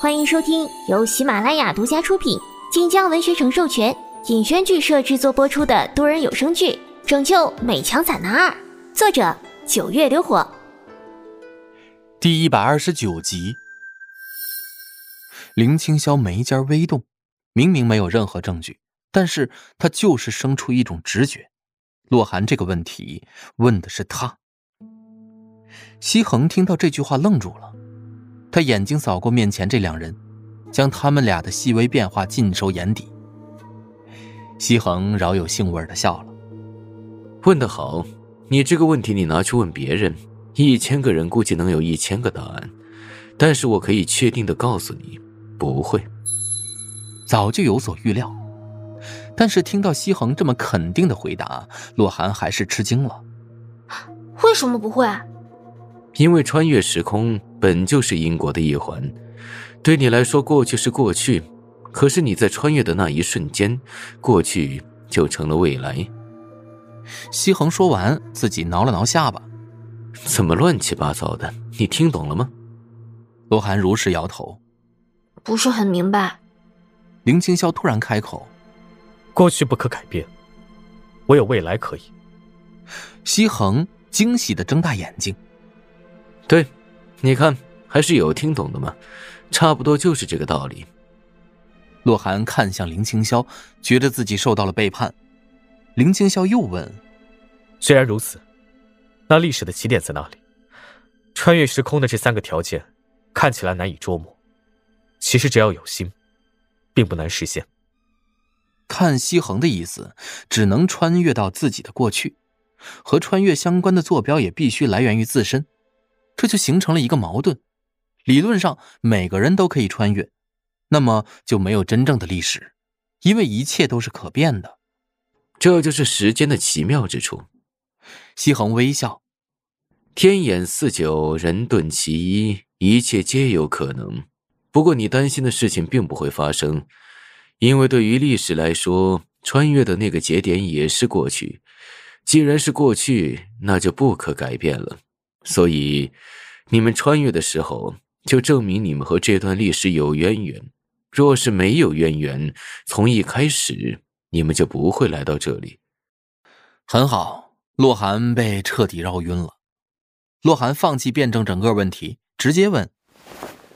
欢迎收听由喜马拉雅独家出品、晋江文学城授权、尹轩剧社制作播出的多人有声剧《拯救美强惨男二》，作者九月流火，第一百二十九集。林青霄眉间微动，明明没有任何证据，但是他就是生出一种直觉：洛寒这个问题问的是他。西恒听到这句话愣住了。他眼睛扫过面前这两人，将他们俩的细微变化尽收眼底。西恒饶有兴味的笑了：“问得好，你这个问题你拿去问别人，一千个人估计能有一千个答案，但是我可以确定的告诉你，不会。”早就有所预料，但是听到西恒这么肯定的回答，洛寒还是吃惊了。为什么不会？因为穿越时空本就是因果的一环，对你来说，过去是过去，可是你在穿越的那一瞬间，过去就成了未来。西恒说完，自己挠了挠下巴，怎么乱七八糟的？你听懂了吗？罗涵如实摇头，不是很明白。林清霄突然开口：“过去不可改变，唯有未来可以。”西恒惊喜的睁大眼睛。对，你看还是有听懂的吗？差不多就是这个道理。洛寒看向林清霄，觉得自己受到了背叛。林清霄又问：“虽然如此，那历史的起点在哪里？穿越时空的这三个条件看起来难以捉摸，其实只要有心，并不难实现。”看西恒的意思，只能穿越到自己的过去，和穿越相关的坐标也必须来源于自身。这就形成了一个矛盾。理论上每个人都可以穿越，那么就没有真正的历史，因为一切都是可变的。这就是时间的奇妙之处。西恒微笑：“天眼四九，人遁其一，一切皆有可能。不过你担心的事情并不会发生，因为对于历史来说，穿越的那个节点也是过去。既然是过去，那就不可改变了。”所以，你们穿越的时候，就证明你们和这段历史有渊源。若是没有渊源，从一开始你们就不会来到这里。很好，洛寒被彻底绕晕了。洛寒放弃辩证整个问题，直接问：“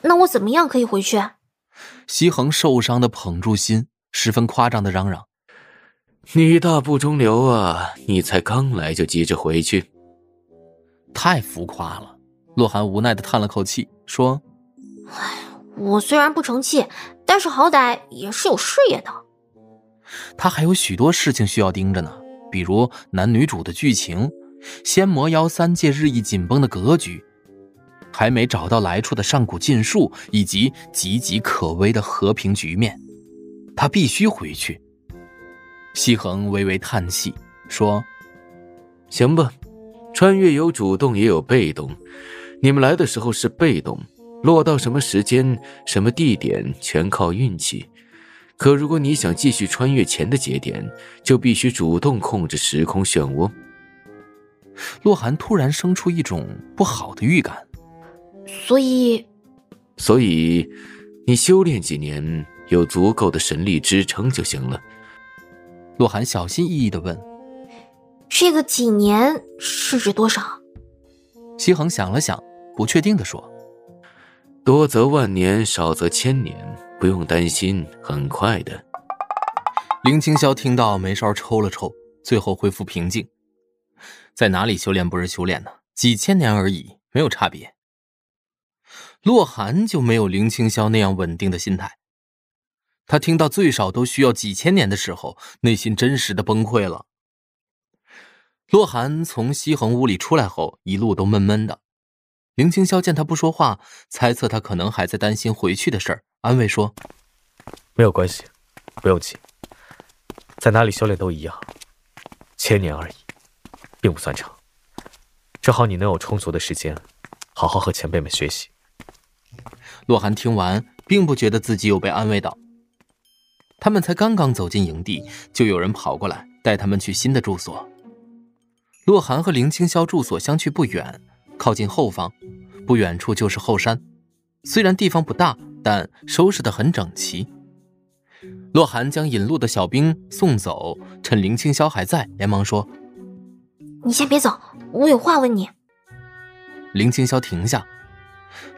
那我怎么样可以回去？”西恒受伤的捧住心，十分夸张的嚷嚷：“你大不中留啊！你才刚来就急着回去。”太浮夸了，洛寒无奈的叹了口气，说：“哎，我虽然不成器，但是好歹也是有事业的。他还有许多事情需要盯着呢，比如男女主的剧情，仙魔妖三界日益紧绷的格局，还没找到来处的上古禁术，以及岌岌可危的和平局面。他必须回去。”西恒微微叹气，说：“行吧。”穿越有主动也有被动，你们来的时候是被动，落到什么时间、什么地点全靠运气。可如果你想继续穿越前的节点，就必须主动控制时空漩涡。洛寒突然生出一种不好的预感，所以，所以你修炼几年，有足够的神力支撑就行了。洛寒小心翼翼的问。这个几年是指多少？西恒想了想，不确定的说：“多则万年，少则千年，不用担心，很快的。”林青霄听到眉梢抽了抽，最后恢复平静。在哪里修炼不是修炼呢？几千年而已，没有差别。洛寒就没有林青霄那样稳定的心态，他听到最少都需要几千年的时候，内心真实的崩溃了。洛寒从西恒屋里出来后，一路都闷闷的。林青霄见他不说话，猜测他可能还在担心回去的事儿，安慰说：“没有关系，不用急，在哪里修炼都一样，千年而已，并不算长。正好你能有充足的时间，好好和前辈们学习。”洛寒听完，并不觉得自己有被安慰到。他们才刚刚走进营地，就有人跑过来带他们去新的住所。洛寒和林青霄住所相去不远，靠近后方，不远处就是后山。虽然地方不大，但收拾得很整齐。洛寒将引路的小兵送走，趁林青霄还在，连忙说：“你先别走，我有话问你。”林青霄停下，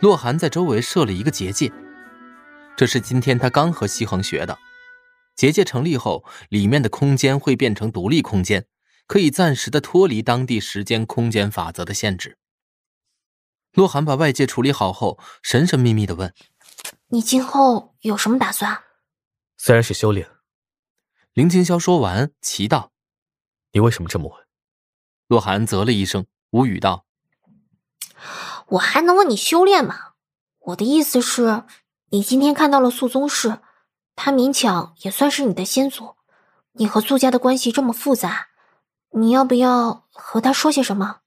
洛寒在周围设了一个结界，这是今天他刚和西恒学的。结界成立后，里面的空间会变成独立空间，可以暂时的脱离当地时间空间法则的限制。洛寒把外界处理好后，神神秘秘的问：“你今后有什么打算？”虽然是修炼。林青霄说完，奇道：“你为什么这么问？”洛寒啧了一声，无语道：“我还能问你修炼吗？我的意思是，你今天看到了素宗氏，他勉强也算是你的先祖。你和素家的关系这么复杂，你要不要和他说些什么？”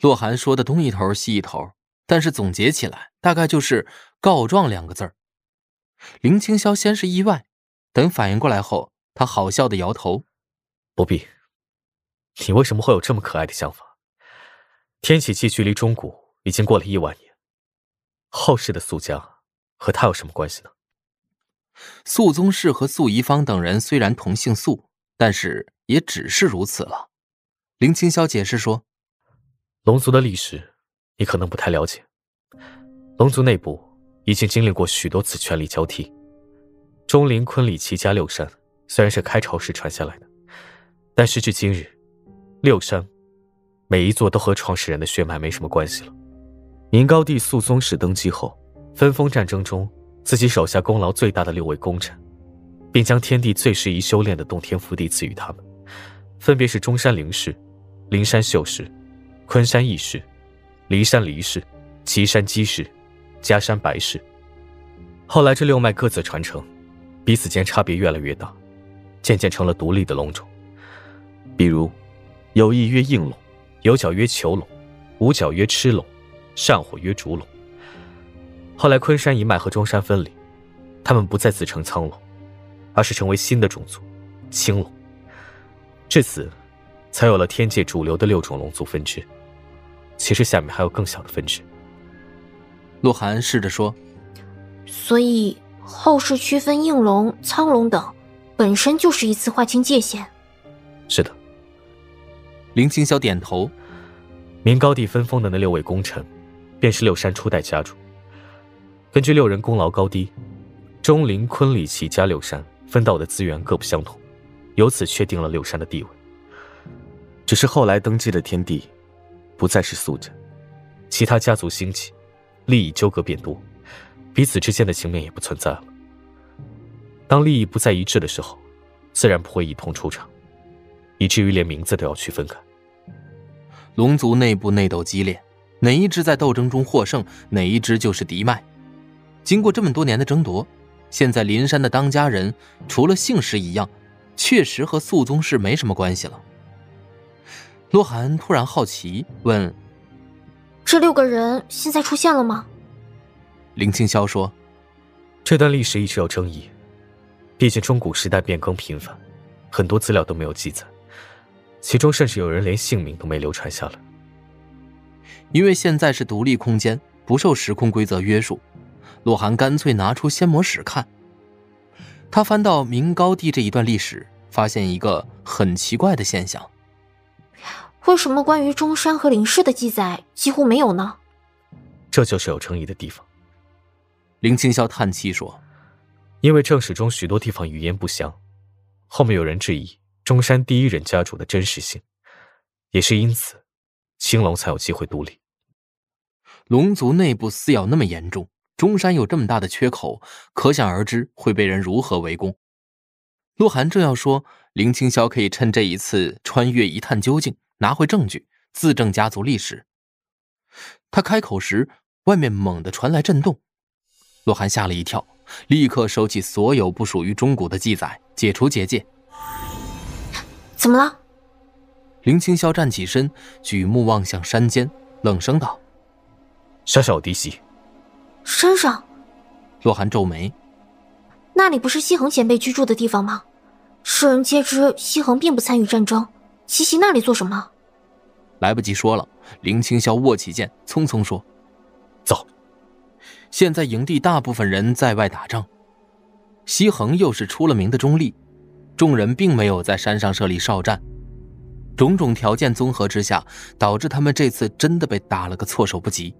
洛寒说的东一头西一头，但是总结起来，大概就是“告状”两个字儿。林青霄先是意外，等反应过来后，他好笑的摇头：“不必。你为什么会有这么可爱的想法？天启纪距离中古已经过了亿万年，后世的素家和他有什么关系呢？”素宗室和素仪芳等人虽然同姓素，但是也只是如此了。林青霄解释说。龙族的历史，你可能不太了解。龙族内部已经经历过许多次权力交替。钟灵、昆里齐家六山虽然是开朝时传下来的，但时至今日，六山每一座都和创始人的血脉没什么关系了。明高帝肃宗室登基后，分封战争中自己手下功劳最大的六位功臣，并将天地最适宜修炼的洞天福地赐予他们，分别是中山灵氏、灵山秀氏。昆山义士、骊山黎氏、岐山姬氏、嘉山白氏。后来这六脉各自传承，彼此间差别越来越大，渐渐成了独立的龙种。比如，有翼曰应龙，有角曰囚龙，无角曰螭龙，善火曰烛龙。后来昆山一脉和中山分离，他们不再自称苍龙，而是成为新的种族青龙。至此，才有了天界主流的六种龙族分支。其实下面还有更小的分支。洛寒试着说：“所以后世区分应龙、苍龙等，本身就是一次划清界限。”是的。林清霄点头。明高帝分封的那六位功臣，便是六山初代家主。根据六人功劳高低，钟灵、昆里齐家六山分到的资源各不相同，由此确定了六山的地位。只是后来登基的天帝。不再是素贞，其他家族兴起，利益纠葛变多，彼此之间的情面也不存在了。当利益不再一致的时候，自然不会一同出场，以至于连名字都要区分开。龙族内部内斗激烈，哪一支在斗争中获胜，哪一支就是嫡脉。经过这么多年的争夺，现在林山的当家人除了姓氏一样，确实和素宗氏没什么关系了。洛寒突然好奇问：“这六个人现在出现了吗？”林清霄说：“这段历史一直有争议，毕竟中古时代变更频繁，很多资料都没有记载，其中甚至有人连姓名都没流传下来。因为现在是独立空间，不受时空规则约束，洛寒干脆拿出仙魔史看。他翻到明高帝这一段历史，发现一个很奇怪的现象。”为什么关于中山和林氏的记载几乎没有呢？这就是有争议的地方。林清霄叹气说：“因为正史中许多地方语言不详，后面有人质疑中山第一任家主的真实性，也是因此，青龙才有机会独立。龙族内部撕咬那么严重，中山有这么大的缺口，可想而知会被人如何围攻。”洛寒正要说，林清霄可以趁这一次穿越一探究竟。拿回证据，自证家族历史。他开口时，外面猛地传来震动，洛寒吓了一跳，立刻收起所有不属于中古的记载，解除结界。怎么了？林清霄站起身，举目望向山间，冷声道：“山上有敌袭。”山上？洛寒皱眉：“那里不是西恒前辈居住的地方吗？世人皆知西恒并不参与战争，奇袭那里做什么？”来不及说了，林青霄握起剑，匆匆说：“走。”现在营地大部分人在外打仗，西恒又是出了名的中立，众人并没有在山上设立哨站。种种条件综合之下，导致他们这次真的被打了个措手不及。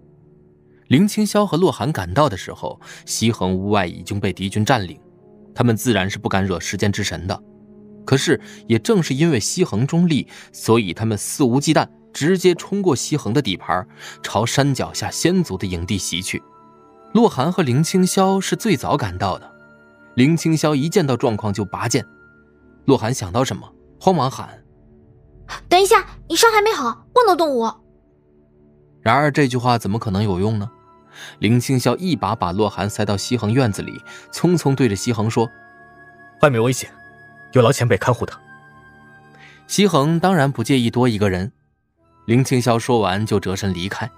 林青霄和洛寒赶到的时候，西恒屋外已经被敌军占领，他们自然是不敢惹时间之神的。可是，也正是因为西恒中立，所以他们肆无忌惮，直接冲过西恒的底盘，朝山脚下先族的营地袭去。洛寒和林青霄是最早赶到的，林青霄一见到状况就拔剑。洛寒想到什么，慌忙喊：“等一下，你伤还没好，不能动武。”然而这句话怎么可能有用呢？林青霄一把把洛寒塞到西恒院子里，匆匆对着西恒说：“外面危险。”有劳前辈看护他。西恒当然不介意多一个人。林青霄说完就折身离开。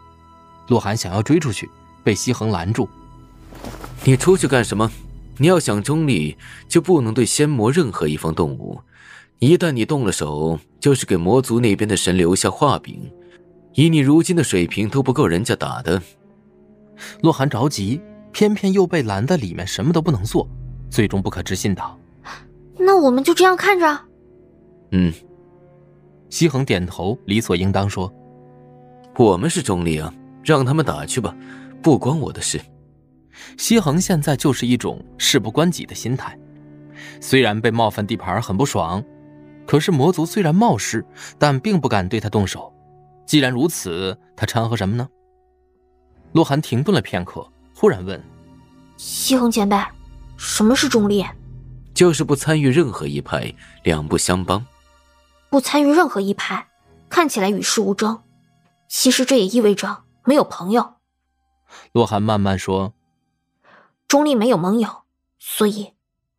洛寒想要追出去，被西恒拦住：“你出去干什么？你要想中立，就不能对仙魔任何一方动武。一旦你动了手，就是给魔族那边的神留下画饼。以你如今的水平，都不够人家打的。”洛寒着急，偏偏又被拦在里面，什么都不能做，最终不可置信道。那我们就这样看着。嗯，西恒点头，理所应当说：“我们是中立啊，让他们打去吧，不关我的事。”西恒现在就是一种事不关己的心态，虽然被冒犯地盘很不爽，可是魔族虽然冒失，但并不敢对他动手。既然如此，他掺和什么呢？洛寒停顿了片刻，忽然问：“西恒前辈，什么是中立？”就是不参与任何一派，两不相帮。不参与任何一派，看起来与世无争，其实这也意味着没有朋友。洛寒慢慢说：“中立没有盟友，所以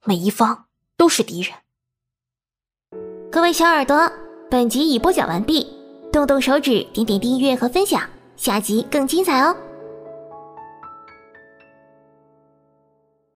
每一方都是敌人。”各位小耳朵，本集已播讲完毕，动动手指，点点订阅和分享，下集更精彩哦！